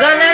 Gonna